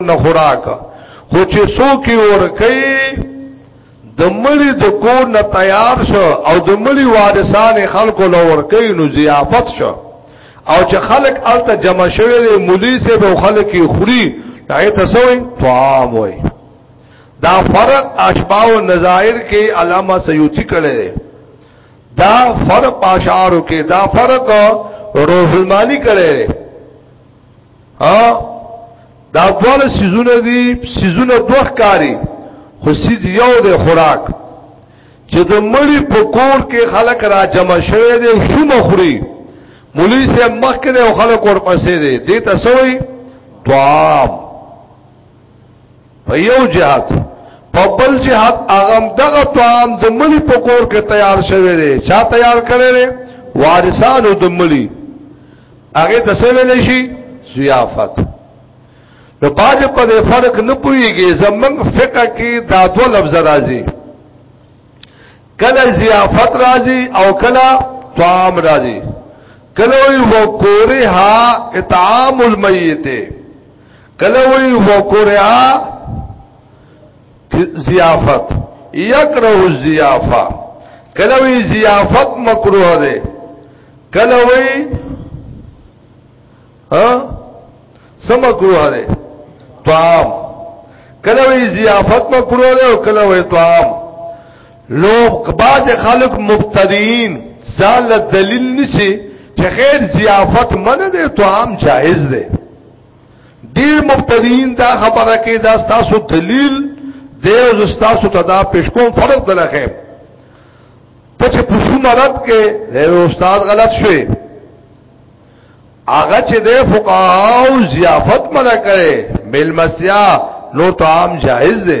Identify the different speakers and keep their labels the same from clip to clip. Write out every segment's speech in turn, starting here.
Speaker 1: نه خوراک خو چې څوک ورکه د مړي د کو نه تیار شو او د مړي وارثان خلکو له ورکه نو ضیافت شو او چې خلک الته جمع شوي دي مولي سه به خلک خوري دای ته سوې طعام وای دا فرق اشباع و نظائر کې علامه سیوطی کړي دا فرق اشعارو کې دا فرق روح المانی کړي ها دا ټول سيزونه دي سيزونه دوه کاری خو سيز یو د خوراک چې د مړي په کور کې خلک را جمع شوي دي شوم خوري مولوی سه مخ کې او خلک ور پسې دي دې ته سوي طعام په یو جهات په بل جهات هغه دغه طعام د مړي په کور کې تیار شوی دی چا تیار کړی وارثانو د مړي هغه ته څه ویل شي ضیافت نو باج په دې فرق نه پويږي زمنګ فقہ کې دا دوه لفظ راځي کله ضیافت راځي او کله طعام راځي کله وی وکورها اطعام المیت کله وی وکورها ضیافت یکره الضیافه کلوی ضیافت مکروه ده کلوی ها سم مکروه ده طعام کلوی ضیافت مکروه ده او کلوی طعام لوب باز خلق مبتدین زال دلیل نشي چې خیر ضیافت منه ده طعام جائز ده ډیر مبتدیین دا خبره کې دا تاسو دلیل دیو زستاسو ته دا پیش کوم فرق دلخه ته چې پوښتنه رد کې دیو استاد غلط شوی هغه چې د فقهاو ضیافت منع کړي ملمسیا نو طعام جائز دی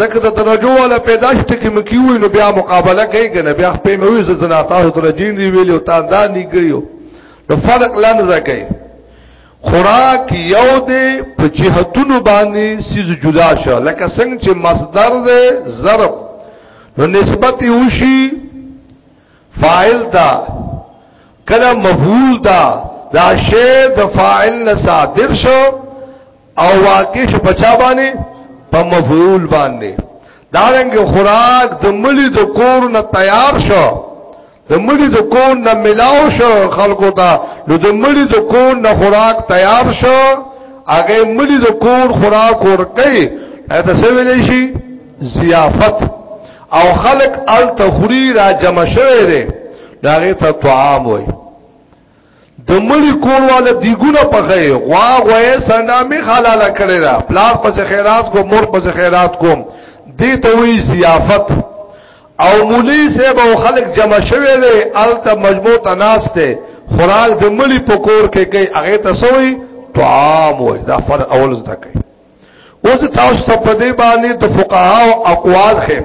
Speaker 1: ځکه د درجو ولا پیدائش ته کې مکیوي نو بیا مقابله کوي کنه بیا په موي زنا تاسو درجین دی ویلو تا دا نه کړیو نو فرق لام زکه خوراک یو دی په جهتونو باندې سیز جدا شه لکه څنګه چې مصدر دی ضرب نو نسبت یوشي فاعل دا کله مفعول دا دا شی د فاعل نه صادر شو او واقع شو پچا باندې په مفعول باندې دارنګ خوراک د ملي د کور نه تیار شو د مړي د کون نه ملاو شو خلکو ته نو د مړي د کون نه خوراک تیار شو هغه مړي د کون خوراک ورکې اته څه ویلې شي ضیافت او خلق ال تخری را جمع شوه دي داغه ته طعام وای د مړي کور والا دیګونه پخې غوا غوې سنډا می حلال کړی دا پلار پس خیرات کو مور پس خیرات کوم دې ته وی ضیافت او مولوی صاحب او خلک جمع شوه دي الته مجموع تناس ته خوراک د مړي په کور کې کوي هغه ته سوې طعام وې دا فر اول زده کوي اوس تاسو ته په دې باندې د فقها او اقوال خیم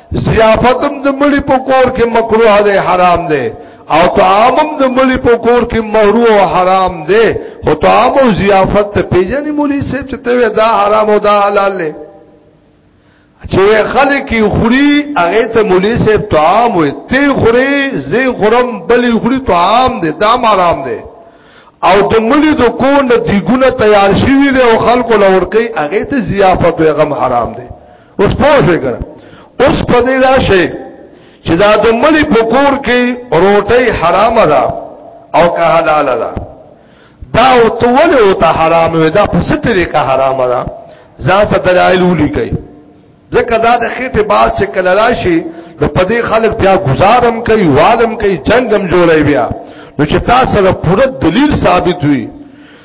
Speaker 1: ضیافتم د مړي په کور کې مکروه دی حرام دی او طعامم د مړي په کور کې مکروه او حرام دی خو طعام او ضیافت ته پیژنې مولي صاحب چې ته دا حرام او دا حلال دی چې خلک خوري هغه ته مولي صاحب طعام وي ته خوري زی خورم بلې خوري طعام دی دا حرام دی او د مړي د کور نه دیګونه تیار شوی دی او خلکو لور کوي هغه ته ضیافت وي غم حرام دی اوس پوه شئ کنه اوس په دې راشي چې دا د ملي پکور کې روټي حرام ده او که حلال ده دا او تو ولې او ته حرام وي دا په ستري کې حرام ده ځان څه دلایل ولي کوي ځکه دا د خېټه باز چې کله راشي نو په دې خلک بیا گزارم کوي والم کوي جنگم جوړي بیا نو چې تاسو سره پوره دلیل ثابت وي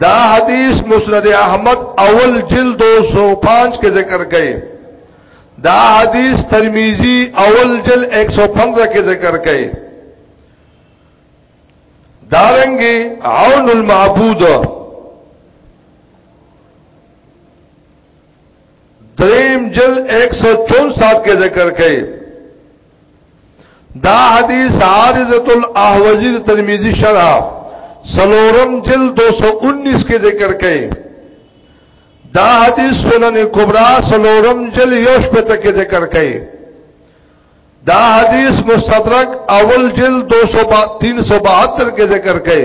Speaker 1: دا حدیث مسند احمد اول جلد 205 کې ذکر کړي دا حدیث ترمذی اول جلد 115 کې ذکر کړي دارنګي عون المعبود دریم جلد 164 کې ذکر کړي دا حدیث عارضت الاحوزی ترمیزی شرح سلورم جل دو سو انیس کے ذکر کئے دا حدیث سنن کبرا سلورم جل یوش پہ تک کے ذکر کئے دا حدیث مستدرک اول جل دو سو با تین سو بہتر کے ذکر کئے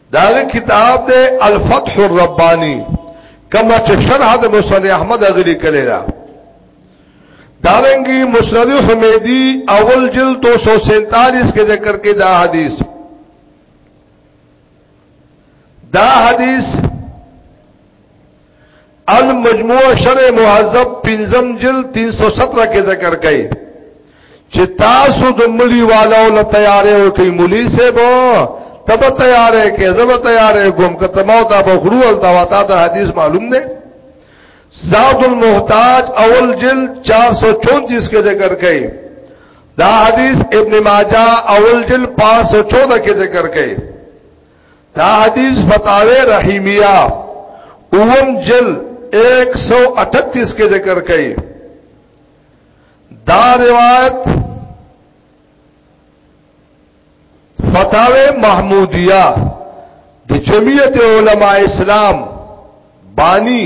Speaker 1: داغه کتاب دی الفتح الربانی کما چې شرح د مسند احمد غلی کړي دا دارنګي مسند حمیدی اول جلد 247 کې ذکر کې دا حدیث دا حدیث المجموعه شرع مهذب پنځم جلد 317 کې ذکر کړي چې تاسو د ملي والو له تیارې او کوي ملي سه بو تب تیارې کې زب تیارې کوم کته مو تا بخرو ول تا وتا ته حدیث معلوم دی زاد المحتاج اول جلد 434 کې ذکر کړي دا حدیث ابن ماجه اول جلد 514 کې ذکر کړي دا حدیث فتاوی رحیمیہ اوم جل 138 کې ذکر کړي دا روایت فتاوی محمودیہ د جمعیت علماء اسلام بانی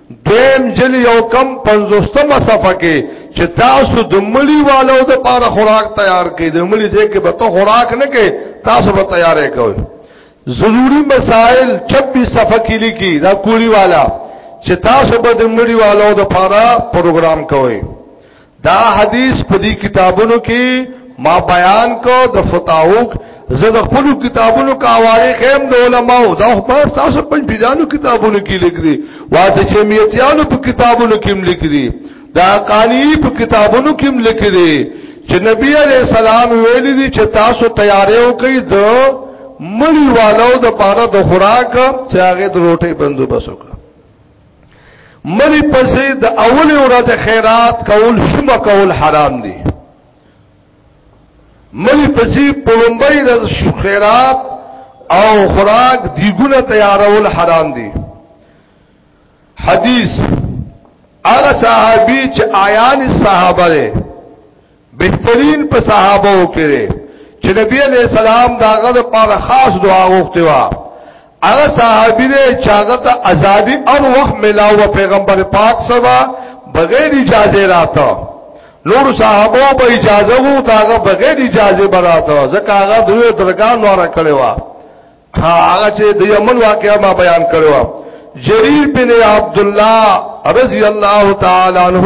Speaker 1: دویم جل یو کم پنځوستمه صفه کې چې تاسو د مړي والو د پاره خوراک تیار کړئ د مړي دې کې به ته خوراک نه کې تاسو به تیارې کوئ ضروری مسائل 26 صفه کې لیکي دا کوړی والا چې تاسو به د مړي والو د پاره پروګرام کوئ دا حدیث په دې کتابونو کې ما بیان کو د فتاوق زه د خپل کتابونو کا حواله خیم د علماو دا خو پاس تاسو په بيدانو کتابونو کې لیکلي واته چې میتیانو په کتابونو کې لیکلي دا قانی په کتابونو کې لیکلي چې نبی عليه السلام ویل دي چې تاسو تیارې وکړئ د مړی والو د پاره د خوراک چې هغه د روټي بندوبس وکړي منی پسې د اول ورځ خیرات کول شومه کول حرام دي منی پسې پړمبای د خیرات او خوراک دیګونه تیارول حرام دي حدیث هغه صحابي چې آیان صحابه بهترین په صحابه او کې چې نبی علیہ السلام دا غد پر خاص دعا وغوښته وا هغه صحابي دې چاغه ته ازادي او وخت ملاو پیغمبر پاک سره بغیر اجازه راته نور صحابه به اجازه وو تاغه بغیر اجازه براته ځکه هغه دوی درګان نور کړي وا هغه چې د یمن واقعا ما بیان کړو جریر بن عبد الله رضی الله تعالی عنہ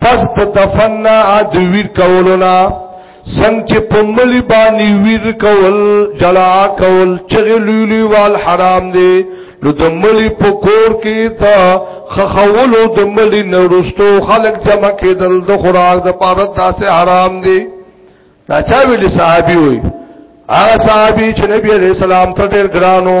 Speaker 1: پس د دفن نه د ویر کولو نه څنګه چې په ملي باندې ویر کول جلا کول چې لولي وال حرام دي نو د ملي په کور کې تا خخولو د ملي نورستو خلق جمع کېدل د خوراک د پاره داسې حرام دي دا چا ویلي صحابي وي هغه صحابي چې نبی عليه السلام ته ډېر ګرانو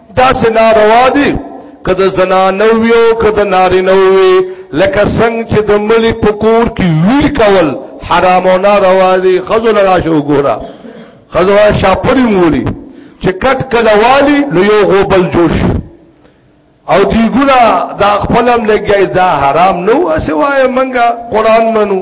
Speaker 1: دا سه ناروا دي کده زنانو یو کده نارینو وی لکه څنګه چې د ملي پکور کې ویر کول حرام او ناروا دي خزل راشو ګورا خزل شاپری موري چې کټ کله والی نو یو غوبل جوش او دی ګنا دا خپلم لګي دا حرام نو اسه وای منګه قران منو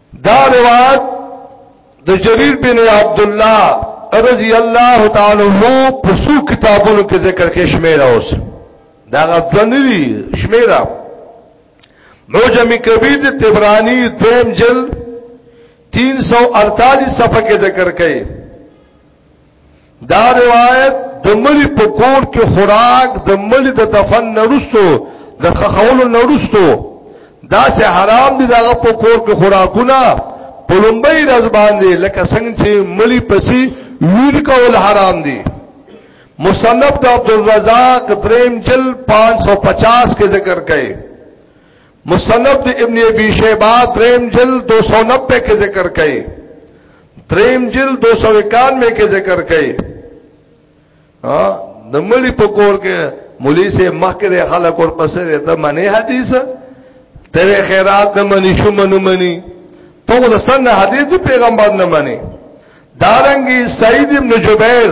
Speaker 1: دا روایت د جرير بن عبد الله رضی الله تعالی عنہ په څو کتابونو کې ذکر کې شمیره اوس دا غوښنی شمیره موجم کبیر د تبرانی دویم جل 348 صفحه کې ذکر کړي دا روایت د مړي په کور کې خوراک د مړي د دفن نرستو د خخولو نرستو دا سه حرام دي داغه په کور کې خوراکونه په لومبۍ ورځ باندې لکه څنګه چې مړي پسې ویر کول حرام دي مصنف د عبدالرزاق دریم جل 550 کې ذکر کړي مصنف د ابن ابي شيبه دریم جل 290 کې ذکر کړي دریم جل 291 کې ذکر کړي ها د ملي په کور کې مولي سه مخکره خلک ور پسې ته منی حدیث ته خیرات نه منی شو منو منی تو د سن حدیث پیغمبر نه منی دارنګي سعید ابن جبیر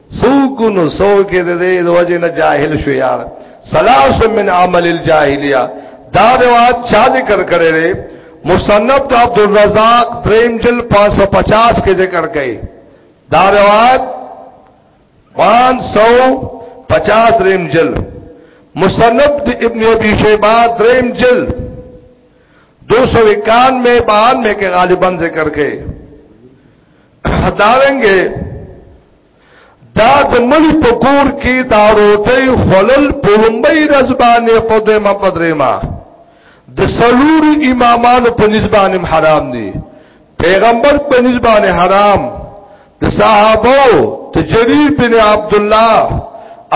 Speaker 1: سوګونو سوګې د دې د وجه نه جاهل شو یار سلاس من عمل الجاهلیه دا روایت چا ذکر کړی دی مصنف د عبد الرزاق دریم جل 550 کې ذکر کړي دا روایت 550 دریم جل مصنف د ابن ابي شيبه دریم جل 291 92 کې غالبا ذکر کړي دارنګه دا د ملي پکور کې دا روټي خلل پومبي رزبانه قدمه پدریما د سلور امامانو په نسبانه حرام دي پیغمبر په نسبانه حرام د صحابه ته جرير بن عبد الله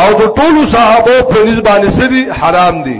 Speaker 1: او د ټولو صحابه په نسبانه سری حرام دي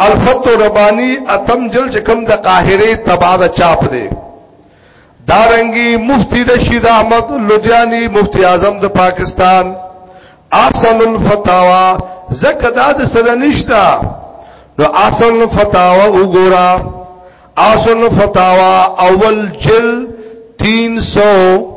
Speaker 1: الفت ربانی اتم جل چې کوم د قاهره تبع د چاپ دی دارنګي مفتی رشید احمد لودیانی مفتی اعظم د پاکستان احسن الفتاوا زکه دا د سره نشتا نو احسن الفتاوا وګورا احسن الفتاوا اول جل 300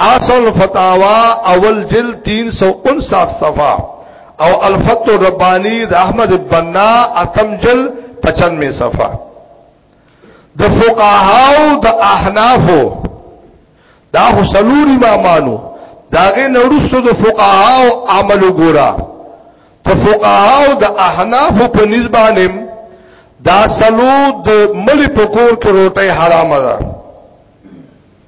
Speaker 1: اصل فتاوا اول جل 359 صفا او الفت الربانی د احمد بننا اتم جل 95 صفا د فقهاو د احنافو دا خو سلور امامانو داغه نورستو د فقهاو عمل ګورا ته فقهاو د احناف په نسبانم دا سلو د ملي پکور کې روټي حرام ده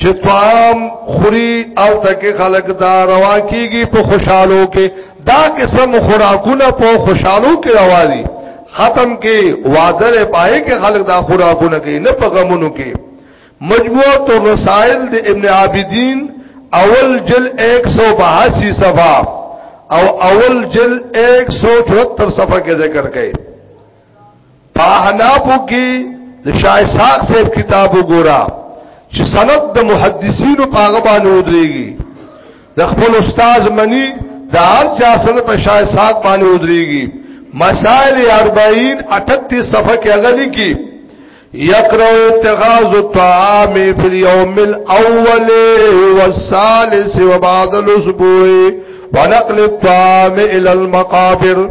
Speaker 1: چې طعام خوري او تکي خلق دا روا کیږي په خوشحالو کې دا قسم خوراکونه په خوشحالو کې روا دي ختم کې وادر پای کې خلق دا خوراکونه کې نه په غمونو کې مجموعه تو رسائل د ابن عابدین اول جل 182 صفحه او اول جل 174 صفحه کې ذکر کړي پاهنابو کې د شاه اسحاق صاحب کتاب وګورا چې سند د محدثینو په هغه باندې ودرېږي د خپل استاد منی د هر چا سره په شاه اسحاق باندې ودرېږي مسائل 40 38 صفحه کې هغه لیکي یقرأ اتخاذ الطعام فی اليوم الاول والثالث وبعد الاسبوع ونقل الطعام الى المقابر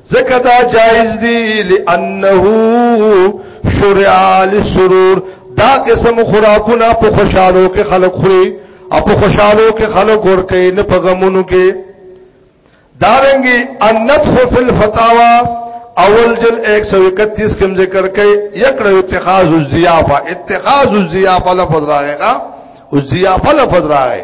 Speaker 1: ځکه دا جایز دی لانه شرع للسرور دا قسم خوراکونه په خوشحالو کې خلق خوري او په خوشحالو کې خلق ور کوي نه په غمونو کې دارنګي النفس فی الفتاوا اول جل 131 کې ذکر کوي یکره اتخاذ الضیافه اتخاذ الضیافه لفظ راغی او ضیافه لفظ راغی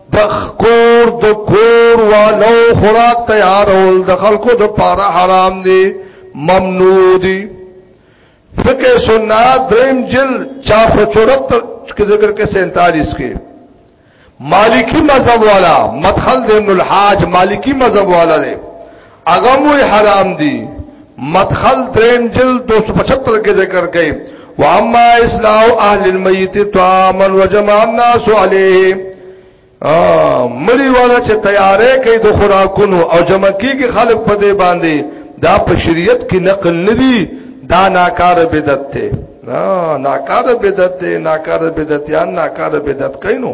Speaker 1: د کور د کور والو خوراک تیارول د خلکو د پاره حرام دي ممنوع دي فقه سنت دریم جل 474 کې ذکر کې 47 کې مالکی مذهب والا مدخل د ابن الحاج مالکی مذهب والا دی هغه مو حرام دي مدخل دریم جل 275 کې ذکر کړي واما اصلاح اهل المیت طعاما وجمع الناس عليه مړی والا چې تیارې کوي د خوراکونو او جمع کیږي خلک په دې باندې دا په شریعت کې نقل ندي دا ناکاره بدعت ته ناکاره بدعت ته ناکاره بدعتيان ناکاره بدعت کینو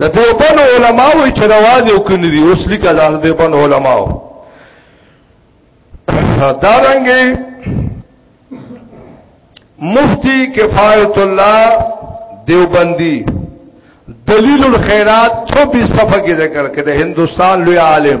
Speaker 1: د دیوبند علماو چې روان یو کني دي اوس لیکه دا د دیوبند علماو دا رنګي مفتی کفایت الله دیوبندی دلیل الخیرات 26 صفحه کې ذکر کړي هندستان لوی عالم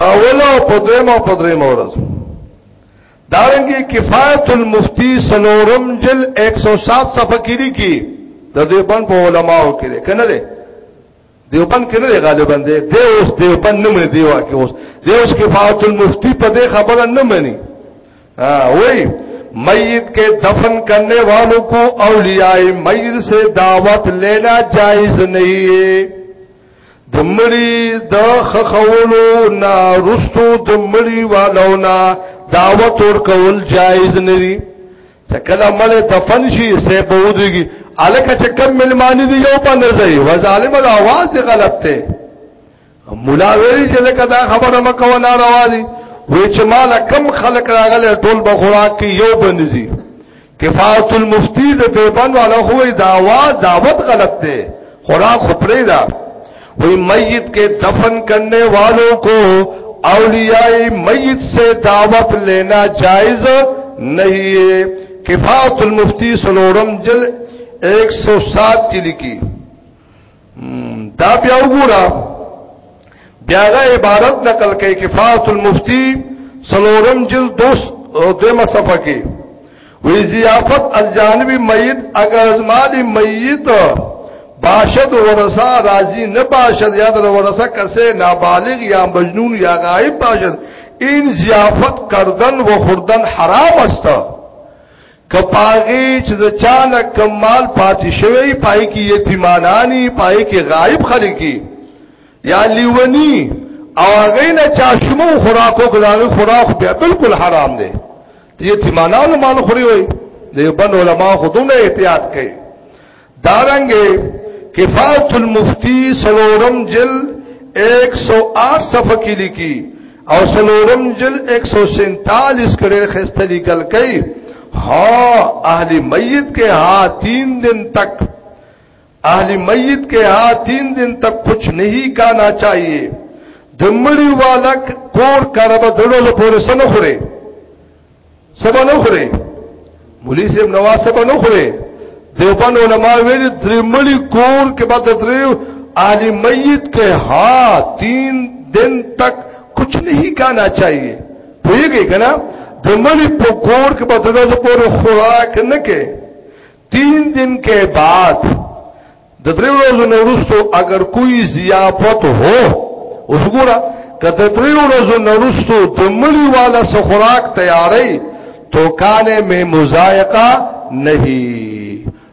Speaker 1: پاولا او په دویمه او په دریمه ورځ دارنګي کفایت المفتی سلورم جل 107 صفحه کې لیکي د دیوبند په علماو کې ده کنه ده دیوبند کې نه غالبا ده د اوس دیوبند نه مې دیوا کې اوس د اوس کفایت المفتی په دې خبره نه مني ها وای میت کے دفن کرنے والوں کو اولیاء میت سے دعوت لینا جائز نہیں ہے د مړی د خخولو نا رستو د مړی والو نا دعوت ور کول جایز ندی تکلا مل دفن شي سه بودږي الکه چې کم ملمانی دی یو باندې ځای و ظالم د आवाज دی غلط ته مولا ویل چې لکه دا خبره مکو نه راوالي وې چې مال کم خلق راغله ټول بخوراک یو باندې کفایت المفتی د دیبان والا خو دعوا دعوت غلط دی خوراک خپره دا وی میت کے دفن کرنے والوں کو اولیائی میت سے دعوت لینا جائز نہیں ہے کفات المفتی سلورم جل ایک سو سات کی لکھی دا بیا وګوره بیا غا عبارت نقل کوي کفایت المفتی سلورم جلد دوست دیمه صفحه کې وی ضیافت از جانب میت اگر از مال میت باشد ورثه راضی نه باشد یا در ورثه کسه نابالغ یا مجنون یا غائب باشد این ضیافت کردن و خوردن حرام است کپاغي چې د چانه کمال پاتې شوی پای کې یتیمانانی پای کې غایب خلک کی یا لیونی او هغه نه چا شمو خوراکو غلاغي خوراک بیا بالکل حرام دی یتیمانانو مال خوري وي د یو بند علماء خودونه احتیاط کوي دارنګه کفایت المفتی سلورم جل 108 صفحه کې لیکي او سلورم جل 147 کړي خسته لیکل کوي ها اهل میت کې ها 3 دن تک اهل میت کې ها 3 دن تک کچھ نہیں کانا چاہیے دمړی والک کور کرب دړو لپاره سن خوره سبا نه خوري مولوی صاحب نواز سبا نه خوري دیوبند علماء ویل درې ملي کور کې بعد درې عالی میت کې ها تین دن تک کچھ نہیں کانا چاہیے پوئی گئی کنا دملی پکور کے بدلو دو پورو خوراک نکے تین دن کے بعد د درې ورځو نه وروسته اگر کوئی ضیافت هو اوس ګوره کته درې ورځو نه وروسته د مړي والا سره خوراک تیارې تو کانه مې مزایقه نہیں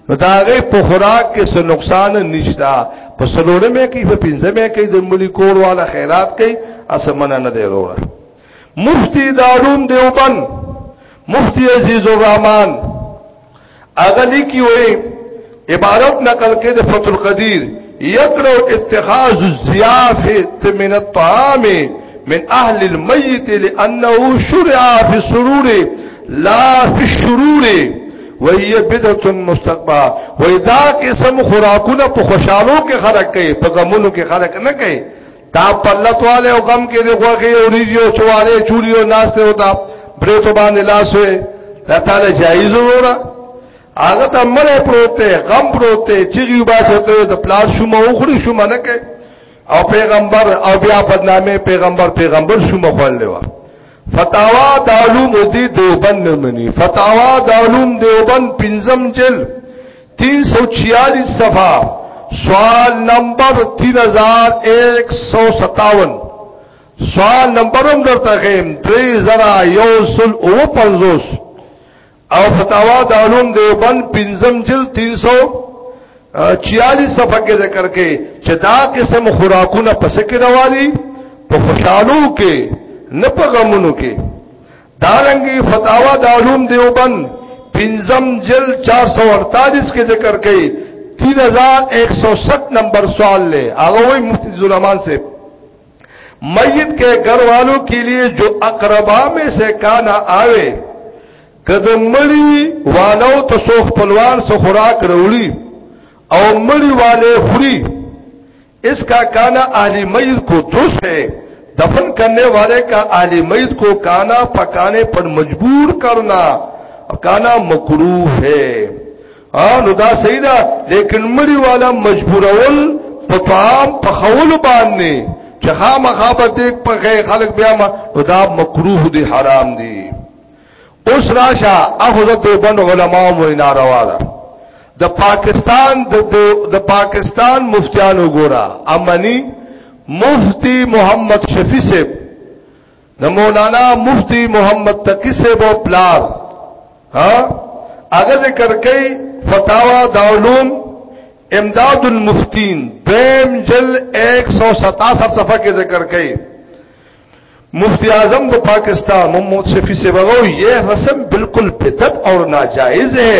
Speaker 1: نو دا غي په خوراک کې څه نقصان نشتا په سلوړې مې کې په پنځمه کې د ملي کور والا خیرات کوي اسمنه نه دی وروړه مفتی دارون دیوبند مفتی عزیز الرحمن اغلی کی وی عبارت نقل کې د فتح القدیر یکرو اتخاذ الضیافه من الطعام من اهل المیت لانه شرع فی السرور لا فی الشرور وهي بدعه مستقبه وې دا قسم خوراکونه په خوشحالو کې خلق کوي په غمونو کې خلق نه کوي دا پلتواله او غم کې دی خوخي او ریډیو چواله چولیو ناشته وتا بریتو باندې لاس وې دا تعالی جایز وره هغه ته مړې پروته غم پروته چیږي باسه ته د پلار شوم او خوري شوم نه کې او پیغمبر او بیا بدنامه پیغمبر پیغمبر شوم خپل لیوا فتاوا د علوم دی دیوبند نه مني فتاوا د علوم دیوبند پنځم جل 346 صفحه سوال نمبر 3157 سوال نمبر هم درته غیم 3000 یوسل او 50 او فتاوا د علوم دیوبند پنځم جلد 346 صفحه کې ذکر کړي چې دا قسم خوراکونه پس کې راوالي په خوشحالو کې نه په غمونو کې دا رنګي فتاوا د علوم دیوبند پنځم جلد 448 کې ذکر کړي 3160 نمبر سوال له هغه وی مفتی ظلمان صاحب میت کے گھر والوں کے لیے جو اقربا میں سے کانا آوے کد مړی والو ته سوخ پلوان سو خوراک رولي او مړی والے خوري اس کا کانا اهلی مید کو درست ہے دفن کرنے والے کا آل مید کو کانا پکانے پر مجبور کرنا کانا مکرو ہے ها نو دا صحیح ده لیکن مړی والا مجبورول په طعام په خول باندې چې خامخا به دې په غي خلق بیا ما نو دا مکروه دي حرام دي اوس راشه اخذ دیوبند علما و ناروا ده د پاکستان د د پاکستان مفتیانو ګورا امنی مفتی محمد شفیع صاحب نمونانا مفتی محمد تقی تقسیب و پلا ہاں؟ اگر ذکر کئی فتوا داولوم امداد المفتین بیم جل ایک سو ستاسفہ کے ذکر کئی مفتی اعظم کو پاکستان محمد شفیع سے بغو یہ رسم بالکل بدت اور ناجائز ہے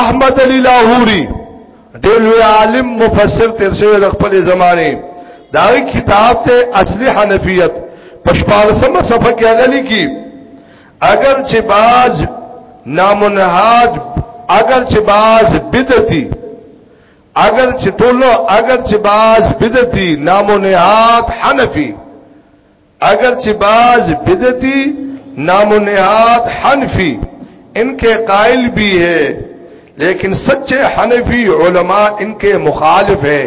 Speaker 1: احمد علی لاهوری ډېر لوی عالم مفسر تیر شوی د خپل زمانه دا کتاب ته اصلي حنفیت پښپارسمه صفحه کې غلي کی اگر چې باز نامنهاج اگر چې باز بدعتي اگر چې ټولو اگر چې باز بدعتي نامنهاج حنفي اگر چې باز بدتی نام و نهاد حنفی ان کے قائل بھی ہے لیکن سچے حنفی علماء ان کے مخالف ہے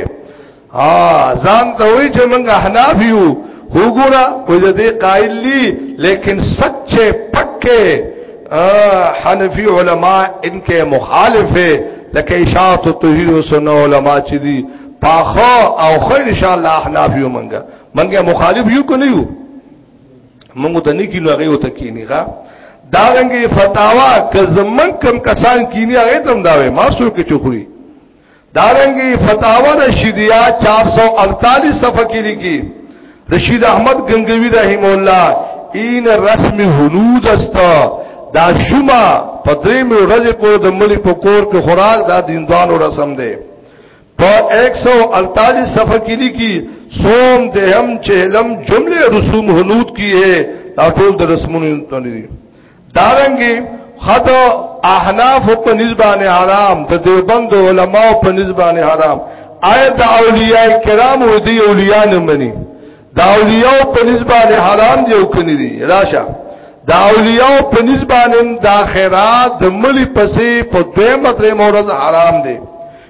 Speaker 1: ځان ته وی چې موږ حناف یو وګوره کوی دې قائل لی لیکن سچے پکے حنفی علماء ان کے مخالف ہے لکه اشاعت توحید و سنت علماء چې دي پاخه او خیر ان شاء الله احناف یو منګه منګه مخالف یو کو نه یو منګو ته نه کینو هغه وته کینی ښا دا رنګه فتاوا که زمن کم کسان کینی هغه تم دا وې ما سو کې چخوري دا رنګه فتاوا د شیدیا 448 صفحه کې لیکي رشید احمد گنگوی رحم الله این رسم هنود است دا شما په درې مې ورځې پورې د ملي په کور کې خوراک دا دیندانو رسم دی په 148 صفحه کې لیکي سوم دهم چهلم جمله رسوم هنود کی ہے دا ټول د رسمونو تللی دارنګي خطا احناف په نسبانه حرام د دیوبند علما په نسبانه حرام آیت د اولیاء کرام او دی اولیاء نه مني دا اولیاء په نسبانه حرام دی او کني دي راشه دا اولیاء په نسبانه د اخرات د ملي پسې په دوه متر مورز حرام دی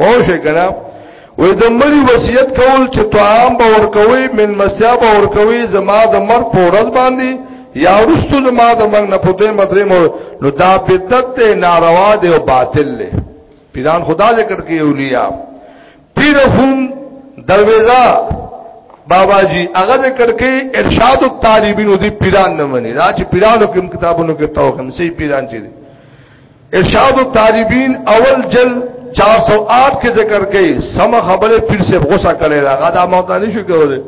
Speaker 1: پوښه کړه وې د مړي وصیت کول چې طعام به ورکوي من مسیا به ورکوي زما د مر په ورځ باندې یا ورستو زما د مر نه پدې مدرې مو نو دا بدعت ته ناروا دی او باطل دی پیران خدا ذکر کوي اولیاء پیر هم درویزا بابا جی هغه ذکر کوي ارشاد الطالبین دي پیران نه مني دا چې پیرانو کوم کتابونو کې توخم سي پیران چې ارشاد الطالبین اول جل 408 کې ذکر کړي سم خبره پیر سے غوسه کړي دا غدا موتانی شو کوله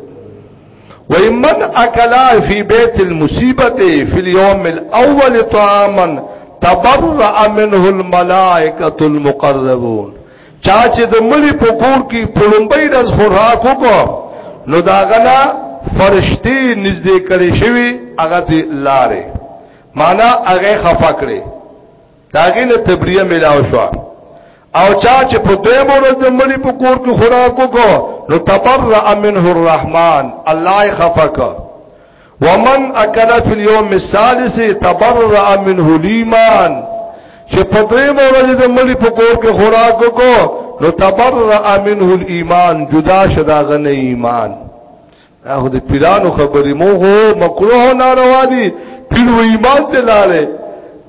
Speaker 1: ومن اکلا فی بیت المصیبت فی اليوم الاول طعاما تبرأ منه الملائکه المقربون چا چې د ملي په کور کې پړمبې د خوراک وکړو نو داغنا فرشتي نږدې کړي شوی هغه لاره معنا هغه خفا کړي داغه له تبریه ملاو شو او چا چې په دوی مرز د مړي په کور کې خوراک وکړو نو تبرأ منه الرحمن الله یې خفا کړ ومن اکل فی اليوم الثالث تبرأ منه الايمان چې په دوی مرز د مړي په کور کې خوراک وکړو نو تبرأ منه الايمان جدا شدا غنه ایمان هغه د پیرانو خبرې مو هو مکروه ناروا دي پیر و ایمان ته لاله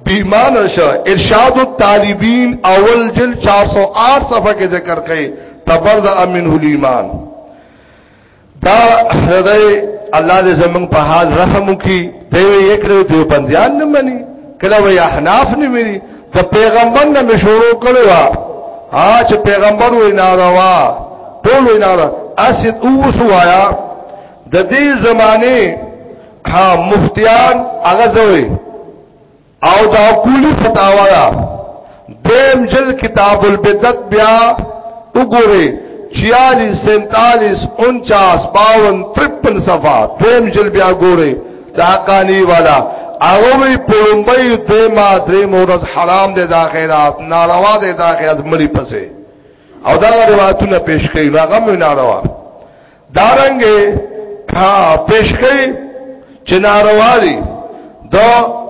Speaker 1: بیمان شو ارشاد الطالبین اول جل 408 صفحه کې ذکر کړي تبرد امن الایمان دا هداي الله دې زمون په حال رحم وکي دوی یې کړو ته بنديان نه مني کله وي احناف نه مني د پیغمبر نه مشورو کړو ها چې پیغمبر وې ناروا ټول وې ناروا اسد او سوایا د دې زمانه ها مفتیان هغه زوی او دا کولی فتاوا دا دیم جل کتاب البدت بیا وګوره 46 47 52 53 صفحه دیم جل بیا ګوره تاقانی والا اغوی پرمبئی دوی ما دری مورد حرام دی دا خیرات ناروا دی دا خیرات مری پسه او دا روایتونه پیش کئی ناغم ناروا دارنگی پیش کئی چه ناروا دی دا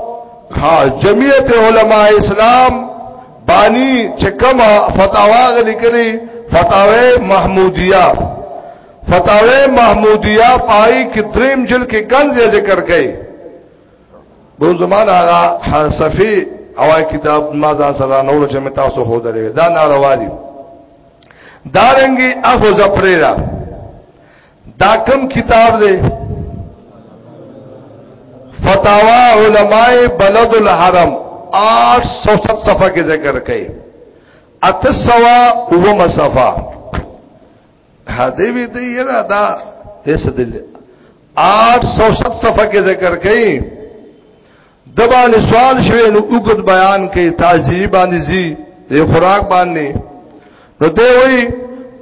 Speaker 1: جمعیت علماء اسلام بانی چه کما فتاواغ لکلی فتاوی محمودیہ فتاوی محمودیه پای کې دریم جل کې کنز ذکر کړي بو زمان هغه صفی او کتاب ما ځان سره نور چې متا تاسو خو درې دا ناروا دي دارنګي اخو زپریرا دا کم کتاب دی فتاوا علماء بلد الحرم 807 صفحه کې ذکر کړي اتسوا اومه صفحه هدی وی دی یرا دا اس دل 807 صفحه کې ذکر کړي دبان سوال شوی نو وګد بیان کوي تعذیب باندې زی د خوراک باندې نو دی وی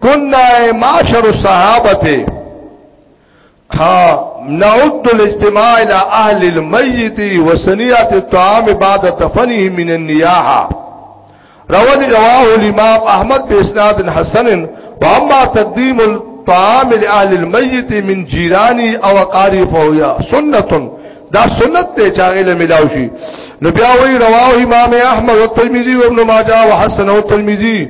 Speaker 1: کنا معاشر الصحابه ها نعد الاجتماع الى اهل الميت وسنيه الطعام بعد تفنيه من النياحه رواه رواه الامام احمد باسناد حسن واما تقديم الطعام لاهل الميت من جيرانه او اقاربه سنه دا سنت ته چاغله ملاو شي نو بیا وی رواه امام احمد او ترمذی او ابن ماجه او حسن او ترمذی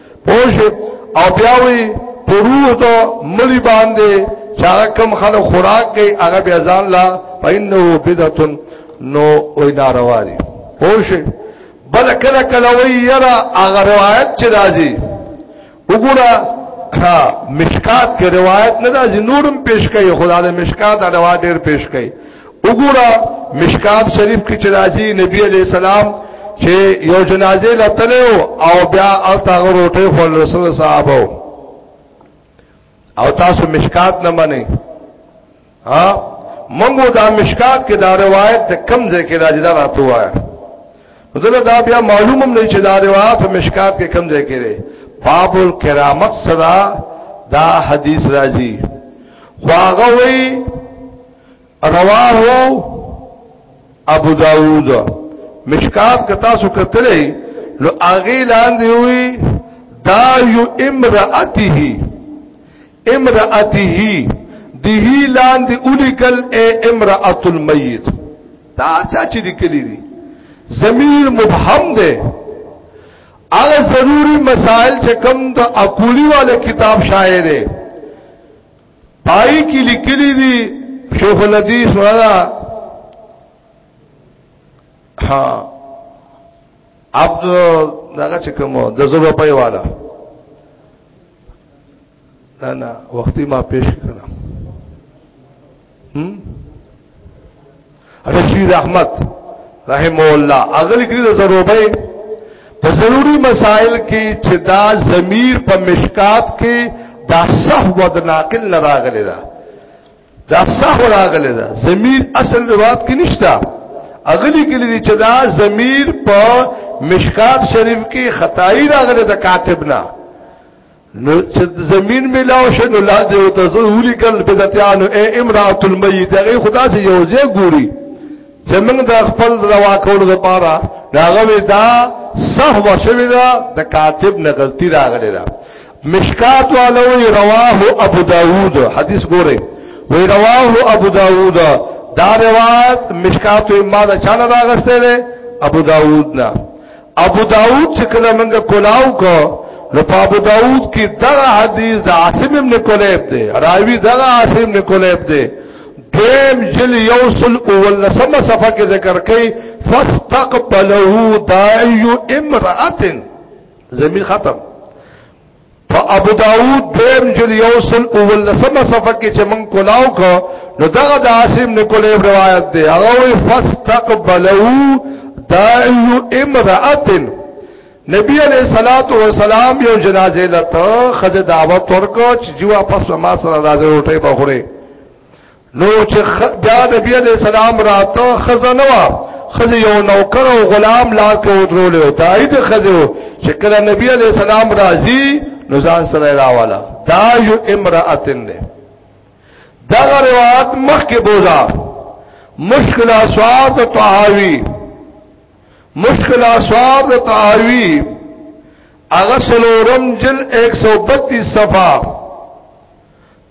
Speaker 1: پوش او بیاوی پروح دو ملی باندې چا کم خلق خوراک گئی اغا بیازان لا پا انہو بدتن نو اوی ناروا دی پوش بل کلا کلوی یرا اغا روایت چی رازی اگونا مشکات کے روایت ندازی نورم پیش کئی خدا دا مشکات اگوان دیر پیش کئی وګوره مشکات شریف کې چې راځي نبی عليه السلام چې یو جنازه لتلو او بیا التاغه روټه خو رسول صاحب او تاسو مشکات نه منئ ها منګو دا مشکات کې دا روایت د کم ځای کې راځي دا راته وایا دغه دا بیا معلومم نه چې دا روایت مشکات کې کم ځای کې لري باب الکرامت صدا دا حدیث راځي خواغه وی رواه ابو داوود مشکات کتا سو کتلې نو اغه لاندې وی دا یو امراته امراته دیه لاندې اولیکل اے امراه المیت دا چا چې لیکلې دي ضمیر مبهم ده هغه ضروری مسائل چې کم د اقولی والے کتاب شاعر دی پای کې لیکلي دي شیخ الحدیث ولا ها عبد دغه چې کوم د زبر پای والا نه نه وختي ما پیش کړم هم رشید احمد رحم الله اغلی کړي د ضروري په ضروري مسائل کې چې دا ضمیر په مشکات کې دا صحو د ناقل نه راغلی دا دا صحو راغلی دا ضمیر اصل روایت کې نشتا اغلی کړي چې دا ضمیر په مشکات شریف کې خدای راغلی دا کاتب نه نو چې زمين ملاو شي نو لاندې او تاسو ولي کل بدعتانو اے امراه المیت هغه خدا سي یو ځای ګوري چې موږ د خپل روا کولو لپاره داغه دا صح وشوي دا د کاتب نه غلطي راغلي دا مشکات والو رواه ابو داوود حدیث ګوره وی رواه ابو داوود دا روایت مشکات امام چانه راغسته ده ابو داوود نه ابو داود چې کله موږ کولاو کو نو په ابو داود کې دغه حدیث د عاصم ابن کلیب دی راوی دغه عاصم ابن کلیب دی دویم جل یوصل اولسم صفحه کې ذکر کړي فاستقبله داعی امرأه زمين ختم په ابو داود دیم جل یوسل اول لسمه صفحه کې چې مونږ کولاو کو نو دغه د عاصم نکولې روایت دی هغه وی فاستقبلوا داعی امرأه نبی علیہ الصلات والسلام یو جنازه لته خزه دعوت ورکو چې جو واپس ما سره راځي روټي بخوره نو چې بیا نبی علیہ السلام راته خزنه وا خزه یو نوکر او غلام لا کو درول او تایید خزه چې کله نبی علیہ السلام راضی نو ځان سره راواله دا یو امراتن ده دا روایت مخکې بوزا مشکل اسوار ته تعاوی مشکل اسوار ته تعاوی اغسلورم جل 132 صفحه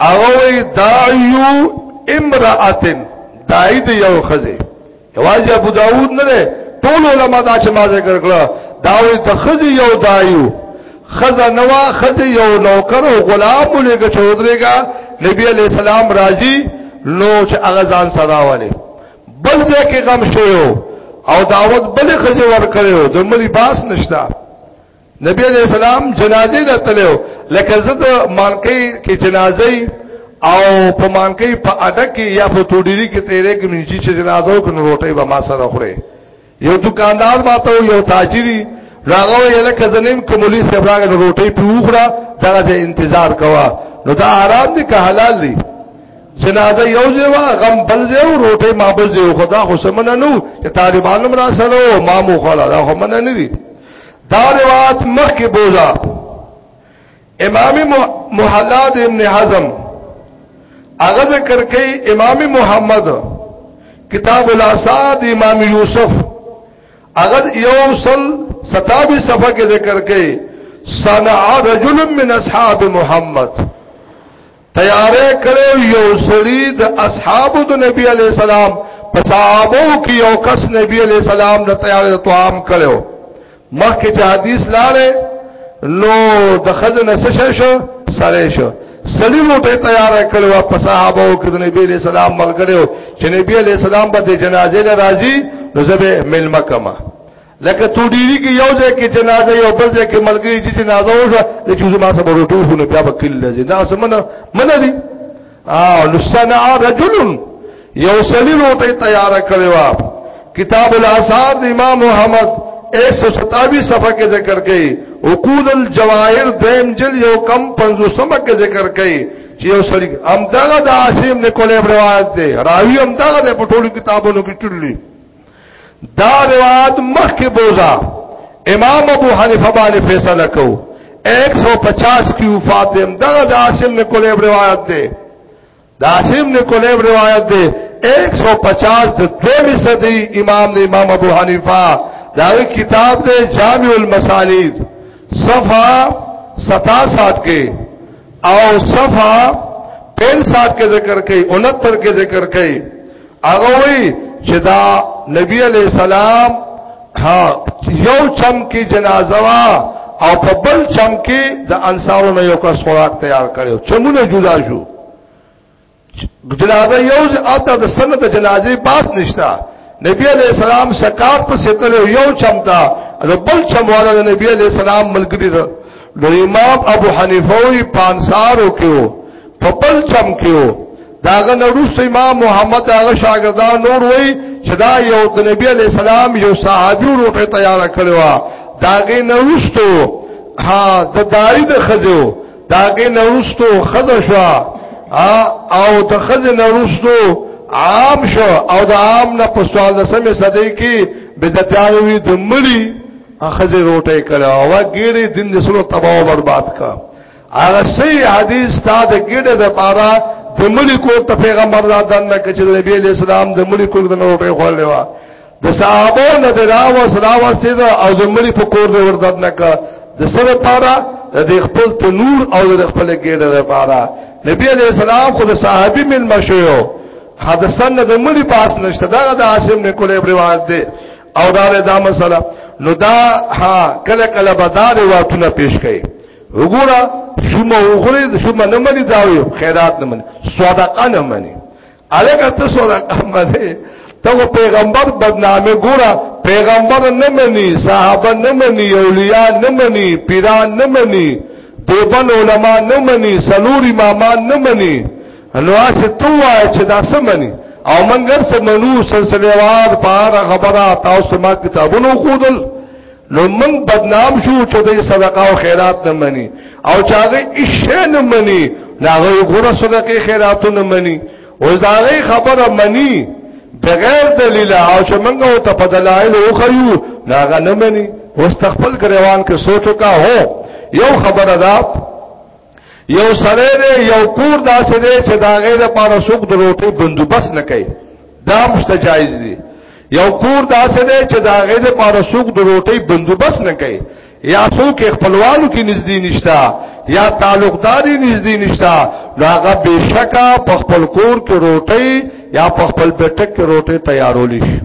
Speaker 1: اوی دایو امراتن دای دی یو خزه یوازې ابو داود نه ده ټول علما دا چې ما ذکر کړه داوی د خزه یو دایو خزه نوا خزه یو نوکر او غلام لګ چودريګا نبی علی السلام راضی نو چې هغه ځان سره والے بل ځای کې غم شوی او دعوت بل خزه ور کړو د ملي باس نشتا نبی علیہ السلام جنازې ته تلو لکه زه د مالکۍ کې جنازې او په مالکۍ په اډه کې یا په توډيري کې تیرې کې منځي چې جنازو کې روټي به ما سره خوري یو دکاندار ماته یو تاجری راغو یې لکه زنیم کوملی صاحب راغی روټي په وخوره دغه انتظار کوا نو دا حرام دي که حلال دي جنازه یو ځوا غم بل ځو روټي ما بل ځو خدا خو سمنه نو چې طالبانو مرا سره ما مو خلا دا خو منه نه دي دا روایت مخکې بوزا امام محلاد ابن حزم هغه ذکر کوي امام محمد کتاب الاساد امام یوسف هغه یو سل 27 صفحه کې ذکر کوي صنع رجل من اصحاب محمد تیارې کړو یو سړی د اصحابو د نبی علی السلام په صحابو کې یو کس نبی علی السلام د تیارې توام کړو مخکې چې حدیث لاله نو د خزنه سشه شو سره شو سړی مو ته تیارې کړو په صحابو کې د نبی علی السلام ملګرو چې نبی علی السلام به د جنازې لراځي نو زبه ملما کما لکه تو ډیری کې یو ځای کې جنازه یو بل ځای کې ملګری چې جنازه وشو د چوزو ما سره ورته شو نه بیا وکیل لږه دا سمنه من دي او لسنا رجل یو سلی روټه تیار کړو اپ کتاب الاثار د امام محمد 127 صفحه کې ذکر کړي عقود الجواهر دیم جل یو کم 500 صفحه کې ذکر کړي چې یو سړی امداغه د عاصم نکولې روایت دی راوی امداغه د پټولو کتابونو کې چړلی دا روایت مخ کې بوزا امام ابو حنیفه باندې فیصله کو 150 کی وفات دیم دا د عاصم نے کولیب روایت ده د عاصم نے کولیب روایت ده 150 د 2 صدی امام نے امام ابو حنیفه دا کتاب ده جامع المسالید صفحه 67 کې او صفا 65 کې ذکر کړي 69 کې ذکر کړي هغه وی چې دا نبی علی السلام ها یو چم کې جنازه وا او په بل چم کې د انصارو نه یو کس خوراک تیار کړو چمونه جدا شو جنازه یو ځاته د سنت جنازه باس نشتا نبی علیہ السلام سکار په ستل یو چمتا د بل چمواله د نبی علیہ السلام ملګری ده د امام ابو حنیفه وی پانسارو کېو په بل چم کېو داغه نورست امام محمد داغه شاګردان نور وی چې دا یو د نبی علیہ السلام یو صحابي روټه تیار کړو داغه نورستو ها د داری د خزو داګه نرستو خزه شو او د خزه نرستو عام شو او د عام نه په سوال د سمې صدې کې بدعتاوی د مړي خزه روټه کړه او ګیره دین د سلو تباہ او برباد کا هغه صحیح حدیث تا د ګیره د بارا د مړي کو ته پیغمبر دا دنه کې چې د نبی اسلام د مړي کو د روټه خورلې وا د صحابو نه د راوس راوس ته او د مړي په کور د وردت نه کا د سره پاره د خپل تنور او د خپل ګډه لپاره نبی علیہ السلام خو د صحابي من مشویو حدثن نه د مړي پاس نشته دا د عاصم نه کوله روایت ده او دا دا مسله نو دا ها کله کله بدار واتونه پیش کړي وګوره شومه وګوره شومه نه مني دا خیرات نه مني صدقه نه مني الګ ته سو دا کم باندې ته پیغمبر بدنامه ګورا پیغمبر نه مني صحابه نه مني اولیاء نه مني پیران نه مني دیوبن علما نه مني سلور امامان نه مني نو اسه تو وای چې دا سم مني او منګر سمنو سلسله وار پار خبره تاسو ما کتابونو خودل نو من بدنام شو چې د صدقه او خیرات نه مني او چې هغه ایشه نه مني دا هغه ګوره صدقه خیرات نه مني او دا هغه خبره مني بغیر دلیل او چې منګه او ته په دلایل وخیو دا هغه نه مني واستغفل کروان کې سوچو کا هو یو خبره ده یو سړی دی یو کور داسې دی چې دا غي د پاره سوق د روټي بندوبست نه کوي دا مستجایز دی یو کور داسې دی چې دا غي د پاره سوق د روټي بندوبست نه کوي یا څوک خپلوانو کې نږدې نشتا یا تعلقداري نږدې نشتا هغه بشکا په خپل کور کې روټي یا په خپل بیٹک کې روټي تیارول شي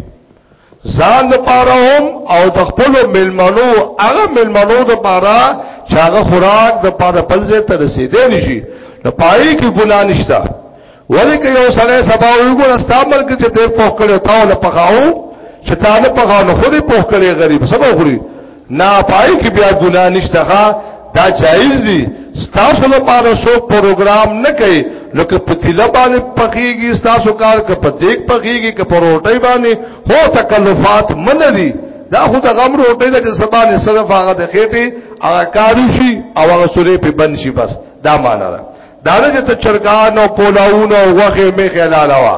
Speaker 1: ځان د پاره هم او د خپل ملمنو هغه ملمنو د پاره چې هغه خوراک د پاره بل ځای ته رسیدې نشي د پای کې ګنا نشتا ولې کې یو سړی سبا وګور استعمال کې چې ډېر پوښ کړي تاول پخاو چې تاول پخاو نو خوري پوښ کړي غریب سبا خوري نه پای کې بیا ګناه نشته دا جایز دي ستاسو لپاره شو پروګرام نه کوي نو که په تیله باندې پخېږي ستاسو کار که په دیګ پخېږي که په روټۍ باندې هو تکلفات من دي دا خو د غم روټۍ د سبانه صرف هغه د خېټې هغه کارو شي او هغه سورې په بند شي بس دا معنا ده دا نه چې ته چرګان او پولاونه او غوخه میخه لاله وا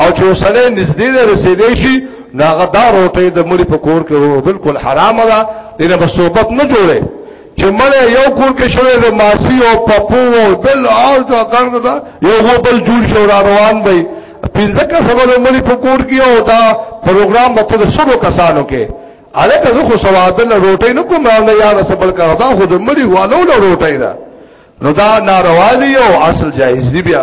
Speaker 1: او چې وسله نږدې ده رسیدې شي ناغه دا روټه د مړي په کور کې وو بالکل حرام ده دنه په صحبت نه جوړه چې مړی یو کور کې شوی د ماسی او پپو او بل او دا ګرد دا یو هو بل جوړ شو را روان وي پنځه کا سبب مړي په کور کې او دا پروګرام به تر سلو کسانو کې الکه زه خو سوادل روټي نه کوم نه یار سبل کا دا خو د مړي والو له روټي دا نو دا ناروا دی او اصل جایز دی بیا